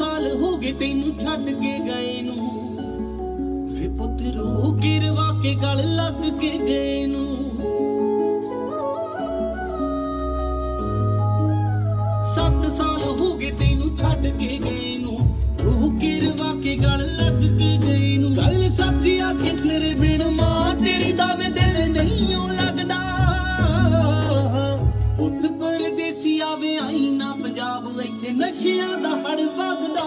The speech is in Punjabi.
ਸਾਲ ਹੋ ਗਏ ਤੈਨੂੰ ਛੱਡ ਕੇ ਗਏ ਨੂੰ। ਵੇ ਪੁੱਤ ਰੋ ਗਿਰਵਾ ਕੇ ਗਲ ਲੱਗ ਕੇ ਗਏ ਨੂੰ। ਸੱਤ ਸਾਲ ਹੋ ਗਏ ਤੈਨੂੰ ਛੱਡ ਕੇ ਗਏ ਨੂੰ। ਰੂਹ ਗਿਰਵਾ ਕੇ ਗਲ ਲੱਗ ਕੇ ਗਏ ਨੂੰ। ਗੱਲ ਸੱਚ ਆ ਕੇ ਤੇਰੇ ਬਿਨ ਮਾਂ ਤੇਰੀ ਦਾ ਵੇ ਦਿਲ ਨਹੀਂ ਓ ਲੱਗਦਾ। ਪੁੱਤ, ਪਰਦੇਸੀ ਆਵੇ ਆਈ ਪੰਜਾਬ ਇੱਥੇ ਨਸ਼ਿਆਂ ਦਾ ਹੜ ਵਗਦਾ